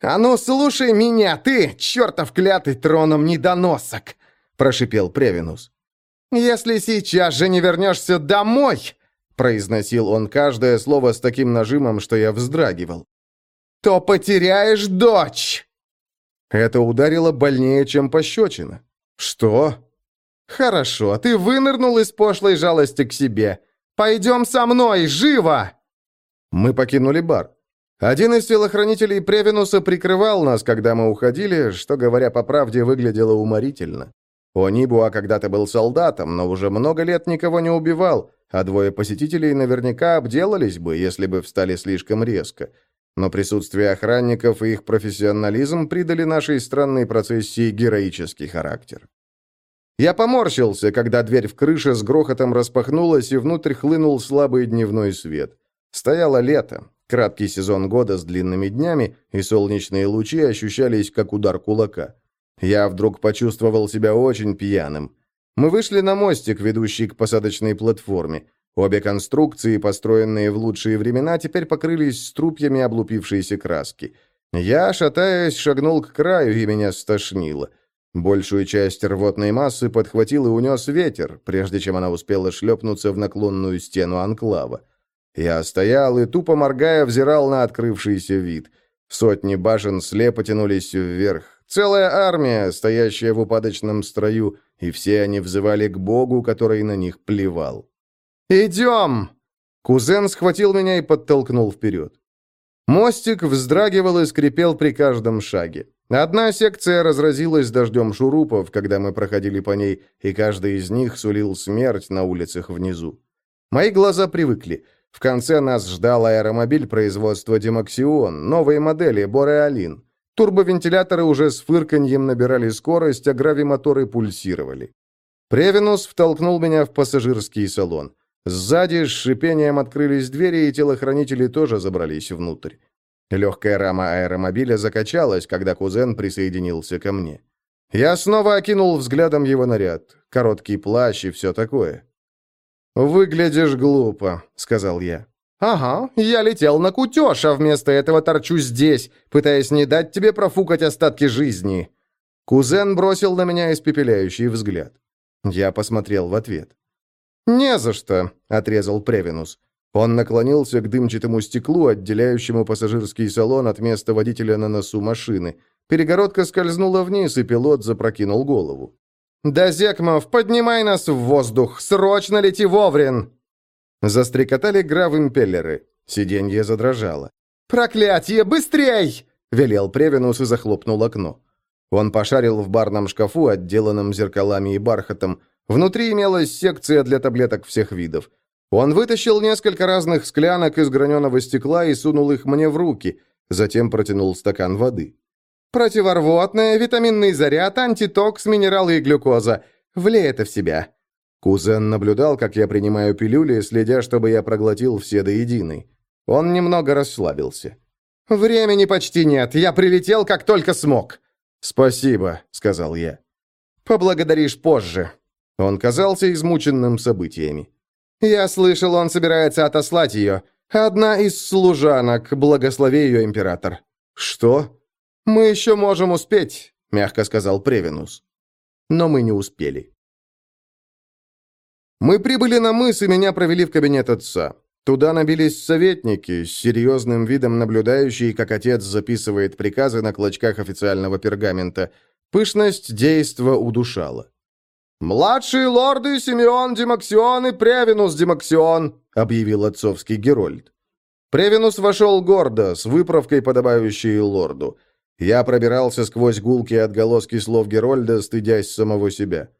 «А ну, слушай меня, ты, чертов клятый троном недоносок!» – прошипел Превинус. «Если сейчас же не вернешься домой!» произносил он каждое слово с таким нажимом, что я вздрагивал. «То потеряешь дочь!» Это ударило больнее, чем пощечина. «Что?» «Хорошо, ты вынырнул из пошлой жалости к себе. Пойдем со мной, живо!» Мы покинули бар. Один из телохранителей Превенуса прикрывал нас, когда мы уходили, что, говоря по правде, выглядело уморительно. Онибуа когда-то был солдатом, но уже много лет никого не убивал, а двое посетителей наверняка обделались бы, если бы встали слишком резко. Но присутствие охранников и их профессионализм придали нашей странной процессии героический характер. Я поморщился, когда дверь в крыше с грохотом распахнулась, и внутрь хлынул слабый дневной свет. Стояло лето, краткий сезон года с длинными днями, и солнечные лучи ощущались, как удар кулака. Я вдруг почувствовал себя очень пьяным. Мы вышли на мостик, ведущий к посадочной платформе. Обе конструкции, построенные в лучшие времена, теперь покрылись струпьями облупившейся краски. Я, шатаясь, шагнул к краю, и меня стошнило. Большую часть рвотной массы подхватил и унес ветер, прежде чем она успела шлепнуться в наклонную стену анклава. Я стоял и, тупо моргая, взирал на открывшийся вид. Сотни башен слепо тянулись вверх. Целая армия, стоящая в упадочном строю, и все они взывали к Богу, который на них плевал. «Идем!» Кузен схватил меня и подтолкнул вперед. Мостик вздрагивал и скрипел при каждом шаге. Одна секция разразилась дождем шурупов, когда мы проходили по ней, и каждый из них сулил смерть на улицах внизу. Мои глаза привыкли. В конце нас ждал аэромобиль производства «Демаксион», новые модели «Бореалин». Турбовентиляторы уже с фырканьем набирали скорость, а гравимоторы пульсировали. Превенус втолкнул меня в пассажирский салон. Сзади с шипением открылись двери, и телохранители тоже забрались внутрь. Легкая рама аэромобиля закачалась, когда кузен присоединился ко мне. Я снова окинул взглядом его наряд. Короткий плащ и все такое. «Выглядишь глупо», — сказал я. «Ага, я летел на кутеж, а вместо этого торчу здесь, пытаясь не дать тебе профукать остатки жизни». Кузен бросил на меня испепеляющий взгляд. Я посмотрел в ответ. «Не за что», — отрезал Превенус. Он наклонился к дымчатому стеклу, отделяющему пассажирский салон от места водителя на носу машины. Перегородка скользнула вниз, и пилот запрокинул голову. «Дозекмов, поднимай нас в воздух! Срочно лети вовремя!» Застрекотали гравимпеллеры. Сиденье задрожало. «Проклятие! Быстрей!» — велел Превенус и захлопнул окно. Он пошарил в барном шкафу, отделанном зеркалами и бархатом. Внутри имелась секция для таблеток всех видов. Он вытащил несколько разных склянок из граненого стекла и сунул их мне в руки, затем протянул стакан воды. «Противорвотное, витаминный заряд, антитокс, минералы и глюкоза. Влей это в себя». Кузен наблюдал, как я принимаю пилюли, следя, чтобы я проглотил все до единой. Он немного расслабился. «Времени почти нет. Я прилетел, как только смог». «Спасибо», — сказал я. «Поблагодаришь позже». Он казался измученным событиями. Я слышал, он собирается отослать ее. Одна из служанок, благослови ее император». «Что?» «Мы еще можем успеть», — мягко сказал Превенус. Но мы не успели. Мы прибыли на мыс, и меня провели в кабинет отца. Туда набились советники, с серьезным видом наблюдающие, как отец записывает приказы на клочках официального пергамента. Пышность действа удушала. «Младшие лорды Симеон Демаксион и Превинус Демаксион», — объявил отцовский Герольд. Превинус вошел гордо, с выправкой, подобающей лорду. Я пробирался сквозь гулкие отголоски слов Герольда, стыдясь самого себя.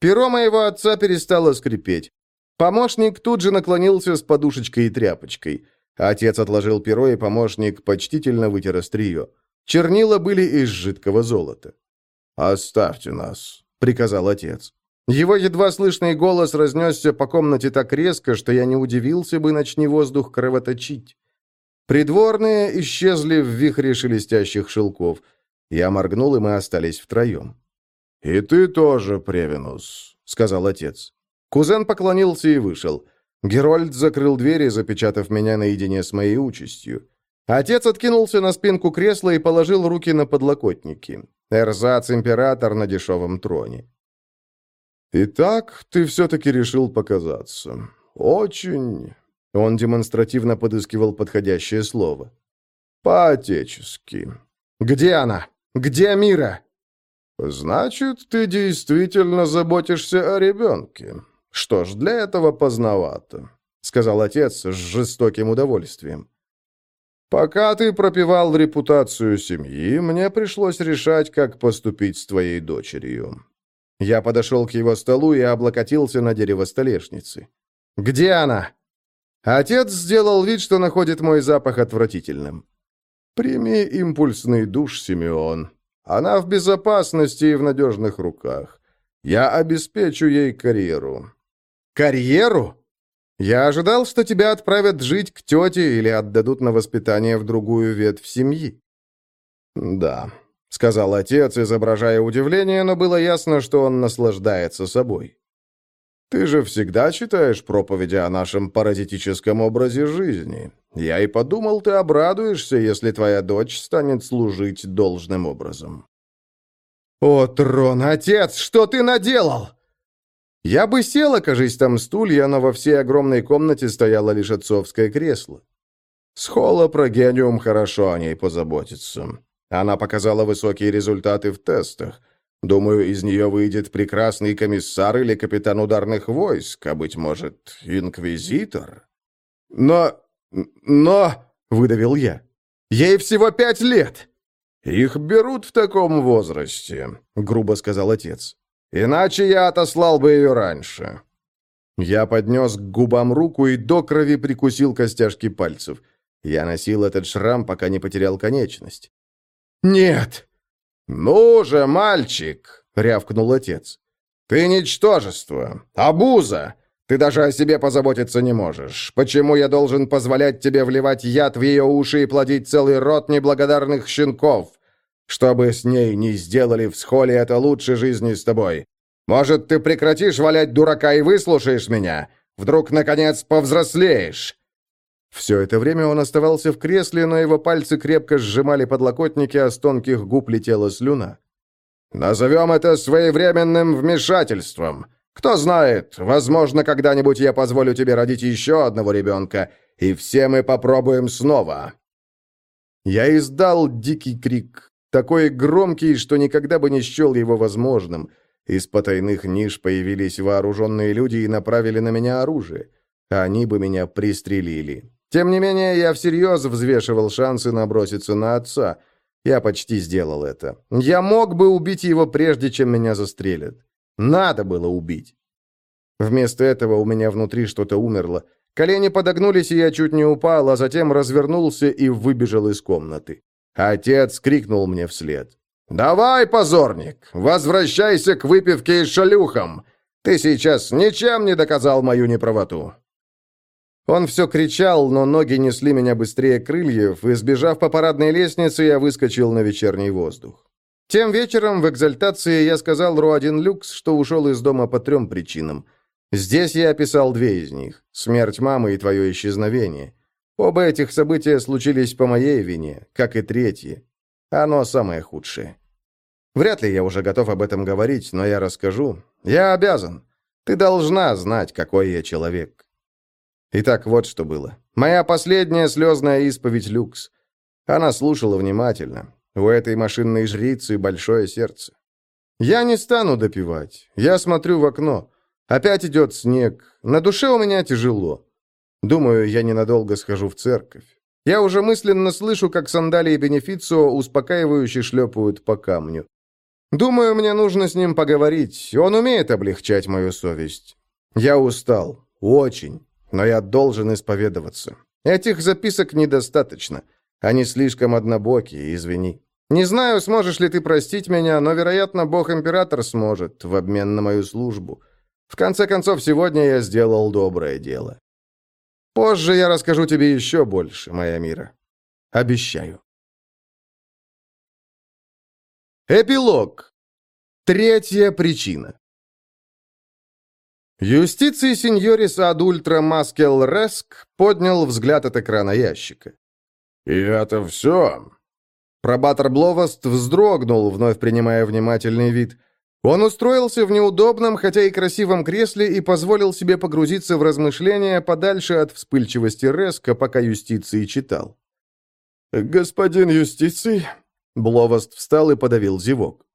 Перо моего отца перестало скрипеть. Помощник тут же наклонился с подушечкой и тряпочкой. Отец отложил перо, и помощник почтительно вытер острие. Чернила были из жидкого золота. «Оставьте нас», — приказал отец. Его едва слышный голос разнесся по комнате так резко, что я не удивился бы, начни воздух кровоточить. Придворные исчезли в вихре шелестящих шелков. Я моргнул, и мы остались втроем. «И ты тоже, Превенус», — сказал отец. Кузен поклонился и вышел. Герольд закрыл дверь, запечатав меня наедине с моей участью. Отец откинулся на спинку кресла и положил руки на подлокотники. Эрзац-император на дешевом троне. «Итак, ты все-таки решил показаться. Очень...» Он демонстративно подыскивал подходящее слово. «По-отечески. Где она? Где Мира?» «Значит, ты действительно заботишься о ребенке. Что ж, для этого поздновато», — сказал отец с жестоким удовольствием. «Пока ты пропивал репутацию семьи, мне пришлось решать, как поступить с твоей дочерью. Я подошел к его столу и облокотился на дерево столешницы. «Где она?» Отец сделал вид, что находит мой запах отвратительным. «Прими импульсный душ, Симеон. Она в безопасности и в надежных руках. Я обеспечу ей карьеру». «Карьеру?» «Я ожидал, что тебя отправят жить к тете или отдадут на воспитание в другую ветвь семьи». «Да, — сказал отец, изображая удивление, но было ясно, что он наслаждается собой. «Ты же всегда читаешь проповеди о нашем паразитическом образе жизни. Я и подумал, ты обрадуешься, если твоя дочь станет служить должным образом». «О, Трон, отец, что ты наделал?» Я бы сел, окажись там стулья, но во всей огромной комнате стояло лишь отцовское кресло. Схола про гениум хорошо о ней позаботится. Она показала высокие результаты в тестах. Думаю, из нее выйдет прекрасный комиссар или капитан ударных войск, а, быть может, инквизитор. Но... но... — выдавил я. «Ей всего пять лет!» «Их берут в таком возрасте», — грубо сказал отец. «Иначе я отослал бы ее раньше». Я поднес к губам руку и до крови прикусил костяшки пальцев. Я носил этот шрам, пока не потерял конечность. «Нет!» «Ну же, мальчик!» — рявкнул отец. «Ты ничтожество! Абуза! Ты даже о себе позаботиться не можешь. Почему я должен позволять тебе вливать яд в ее уши и плодить целый род неблагодарных щенков? Что бы с ней ни сделали в схоле, это лучше жизни с тобой. Может, ты прекратишь валять дурака и выслушаешь меня? Вдруг, наконец, повзрослеешь?» Все это время он оставался в кресле, но его пальцы крепко сжимали подлокотники, а с тонких губ летела слюна. «Назовем это своевременным вмешательством. Кто знает, возможно, когда-нибудь я позволю тебе родить еще одного ребенка, и все мы попробуем снова». Я издал дикий крик, такой громкий, что никогда бы не счел его возможным. Из потайных ниш появились вооруженные люди и направили на меня оружие. Они бы меня пристрелили. Тем не менее, я всерьез взвешивал шансы наброситься на отца. Я почти сделал это. Я мог бы убить его, прежде чем меня застрелят. Надо было убить. Вместо этого у меня внутри что-то умерло. Колени подогнулись, и я чуть не упал, а затем развернулся и выбежал из комнаты. Отец крикнул мне вслед. «Давай, позорник, возвращайся к выпивке и шалюхам! Ты сейчас ничем не доказал мою неправоту!» Он все кричал, но ноги несли меня быстрее крыльев, и, сбежав по парадной лестнице, я выскочил на вечерний воздух. Тем вечером в экзальтации я сказал Руадин Люкс, что ушел из дома по трем причинам. Здесь я описал две из них — смерть мамы и твое исчезновение. Оба этих события случились по моей вине, как и третье. Оно самое худшее. Вряд ли я уже готов об этом говорить, но я расскажу. Я обязан. Ты должна знать, какой я человек. Итак, вот что было. Моя последняя слезная исповедь Люкс. Она слушала внимательно. У этой машинной жрицы большое сердце. Я не стану допивать. Я смотрю в окно. Опять идет снег. На душе у меня тяжело. Думаю, я ненадолго схожу в церковь. Я уже мысленно слышу, как сандалии Бенефицио успокаивающе шлепают по камню. Думаю, мне нужно с ним поговорить. Он умеет облегчать мою совесть. Я устал. Очень. Но я должен исповедоваться. Этих записок недостаточно. Они слишком однобокие, извини. Не знаю, сможешь ли ты простить меня, но, вероятно, Бог-император сможет в обмен на мою службу. В конце концов, сегодня я сделал доброе дело. Позже я расскажу тебе еще больше, моя мира. Обещаю. Эпилог. Третья причина. Юстиций сеньорис адультра маскел реск поднял взгляд от экрана ящика. «И это все?» Пробатор Бловост вздрогнул, вновь принимая внимательный вид. Он устроился в неудобном, хотя и красивом кресле и позволил себе погрузиться в размышления подальше от вспыльчивости Реска, пока Юстиций читал. «Господин Юстиций...» Бловост встал и подавил зевок.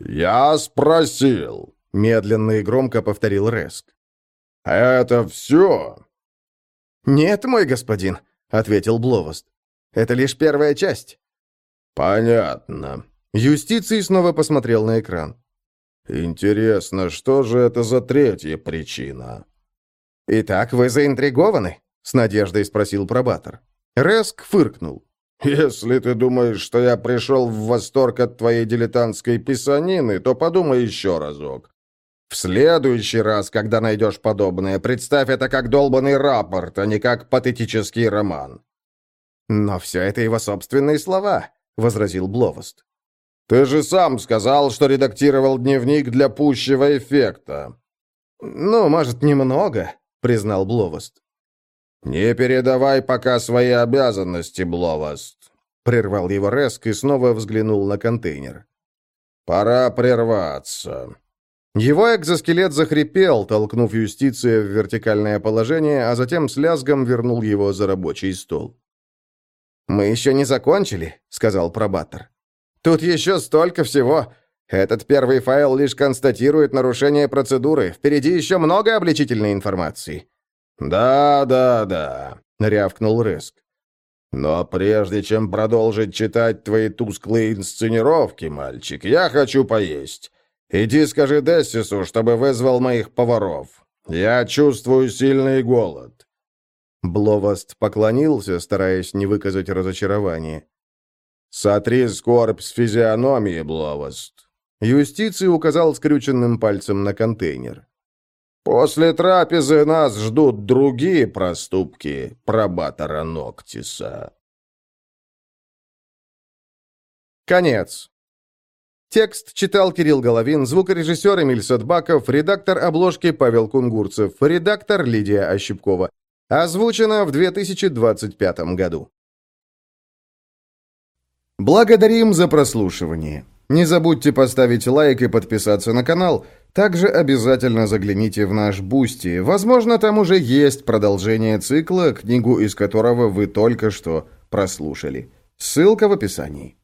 «Я спросил», — медленно и громко повторил Реск. «Это все?» «Нет, мой господин», — ответил Бловост. Это лишь первая часть». «Понятно». Юстиций снова посмотрел на экран. «Интересно, что же это за третья причина?» «Итак, вы заинтригованы?» — с надеждой спросил пробатор. Реск фыркнул. «Если ты думаешь, что я пришел в восторг от твоей дилетантской писанины, то подумай еще разок. В следующий раз, когда найдешь подобное, представь это как долбанный рапорт, а не как патетический роман. «Но все это его собственные слова», — возразил Бловост. «Ты же сам сказал, что редактировал дневник для пущего эффекта». «Ну, может, немного», — признал Бловост. «Не передавай пока свои обязанности, Бловост», — прервал его Реск и снова взглянул на контейнер. «Пора прерваться». Его экзоскелет захрипел, толкнув юстиция в вертикальное положение, а затем с лязгом вернул его за рабочий стол. «Мы еще не закончили», — сказал пробатор. «Тут еще столько всего. Этот первый файл лишь констатирует нарушение процедуры. Впереди еще много обличительной информации». «Да, да, да», — рявкнул Рыск. «Но прежде чем продолжить читать твои тусклые инсценировки, мальчик, я хочу поесть. Иди скажи Дессису, чтобы вызвал моих поваров. Я чувствую сильный голод». Бловост поклонился, стараясь не выказать разочарования. «Сотри скорбь с физиономии, Бловост». Юстиций указал скрюченным пальцем на контейнер. «После трапезы нас ждут другие проступки пробатора Ноктиса». Конец. Текст читал Кирилл Головин, звукорежиссер Эмиль Садбаков, редактор обложки Павел Кунгурцев, редактор Лидия Ощепкова. Озвучено в 2025 году. Благодарим за прослушивание. Не забудьте поставить лайк и подписаться на канал. Также обязательно загляните в наш Boosty. Возможно, там уже есть продолжение цикла, книгу из которого вы только что прослушали. Ссылка в описании.